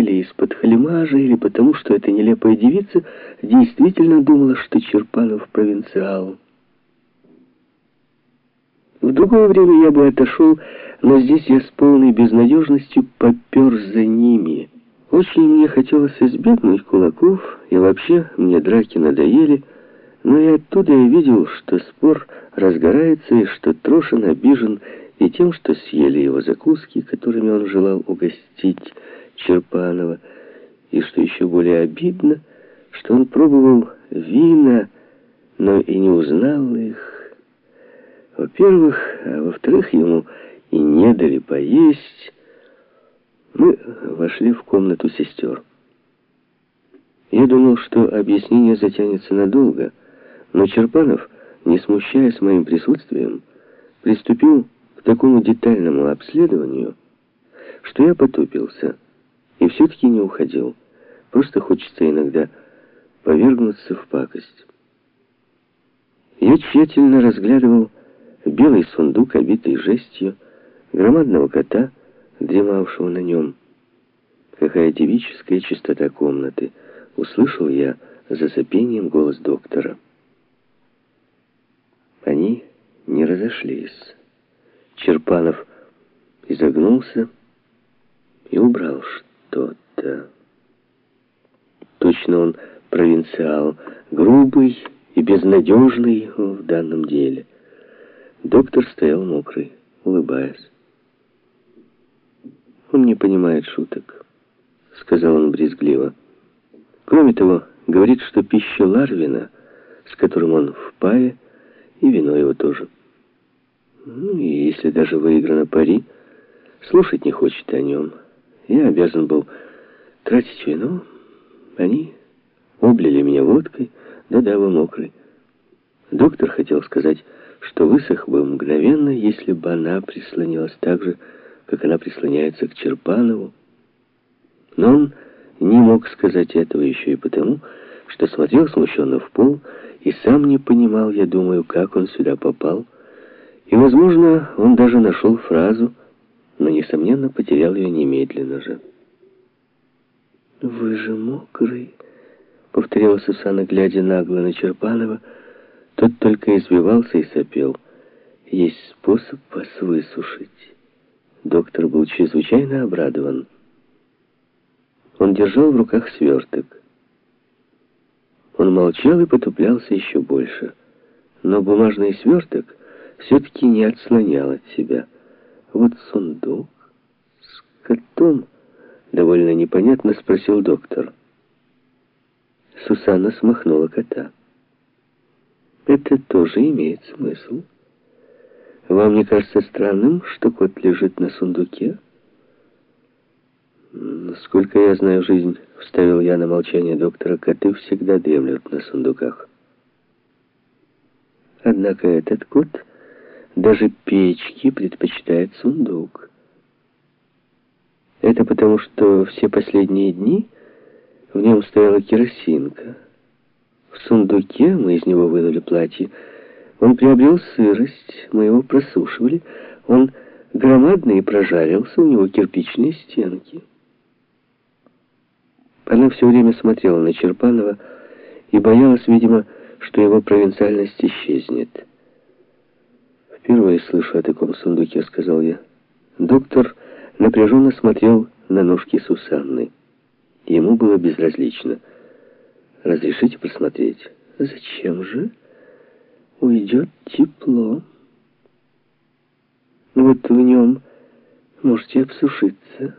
или из-под халимажа, или потому, что эта нелепая девица действительно думала, что Черпанов провинциал. В другое время я бы отошел, но здесь я с полной безнадежностью попер за ними. Очень мне хотелось избегнуть кулаков, и вообще мне драки надоели, но и оттуда я видел, что спор разгорается, и что Трошин обижен и тем, что съели его закуски, которыми он желал угостить Черпанова, и, что еще более обидно, что он пробовал вина, но и не узнал их, во-первых, а во-вторых, ему и не дали поесть. Мы вошли в комнату сестер. Я думал, что объяснение затянется надолго, но Черпанов, не смущаясь моим присутствием, приступил к такому детальному обследованию, что я потупился и все-таки не уходил. Просто хочется иногда повергнуться в пакость. Я тщательно разглядывал белый сундук, обитый жестью, громадного кота, дремавшего на нем. Какая девическая чистота комнаты, услышал я за сопением голос доктора. Они не разошлись. Черпанов изогнулся и убрал что-то. Точно он провинциал, грубый и безнадежный в данном деле. Доктор стоял мокрый, улыбаясь. «Он не понимает шуток», — сказал он брезгливо. «Кроме того, говорит, что пища Ларвина, с которым он в пае, и вино его тоже. Ну, и если даже выиграно пари, слушать не хочет о нем. Я обязан был тратить вино. Они облили меня водкой, да-да, вы мокрый. Доктор хотел сказать что высох бы мгновенно, если бы она прислонилась так же, как она прислоняется к Черпанову. Но он не мог сказать этого еще и потому, что смотрел смущенно в пол и сам не понимал, я думаю, как он сюда попал. И, возможно, он даже нашел фразу, но, несомненно, потерял ее немедленно же. «Вы же мокрый», — повторила Сусана, глядя нагло на Черпанова, — тот только извивался и сопел. Есть способ вас высушить. Доктор был чрезвычайно обрадован. Он держал в руках сверток. Он молчал и потуплялся еще больше. Но бумажный сверток все-таки не отслонял от себя. Вот сундук с котом, довольно непонятно спросил доктор. Сусанна смахнула кота. Это тоже имеет смысл. Вам не кажется странным, что кот лежит на сундуке? Насколько я знаю жизнь, вставил я на молчание доктора, коты всегда дремлют на сундуках. Однако этот кот даже печки предпочитает сундук. Это потому, что все последние дни в нем стояла керосинка — в сундуке, мы из него вынули платье, он приобрел сырость, мы его просушивали, он громадный и прожарился, у него кирпичные стенки. Она все время смотрела на Черпанова и боялась, видимо, что его провинциальность исчезнет. «Впервые слышу о таком сундуке», — сказал я. Доктор напряженно смотрел на ножки Сусанны. Ему было безразлично — Разрешите посмотреть? Зачем же? Уйдет тепло. Вот в нем можете обсушиться,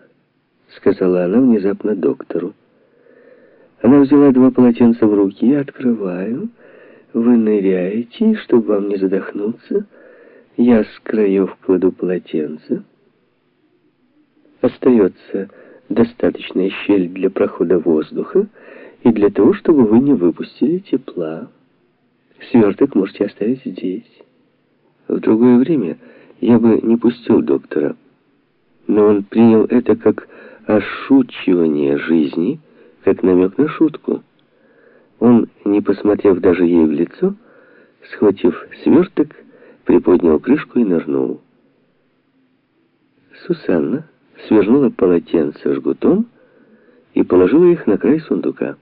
сказала она внезапно доктору. Она взяла два полотенца в руки. Я открываю. Вы ныряете, чтобы вам не задохнуться. Я с краев кладу полотенце. Остается достаточная щель для прохода воздуха, и для того, чтобы вы не выпустили тепла. Сверток можете оставить здесь. В другое время я бы не пустил доктора, но он принял это как ошучивание жизни, как намек на шутку. Он, не посмотрев даже ей в лицо, схватив сверток, приподнял крышку и нырнул. Сусанна свернула полотенце жгутом и положила их на край сундука.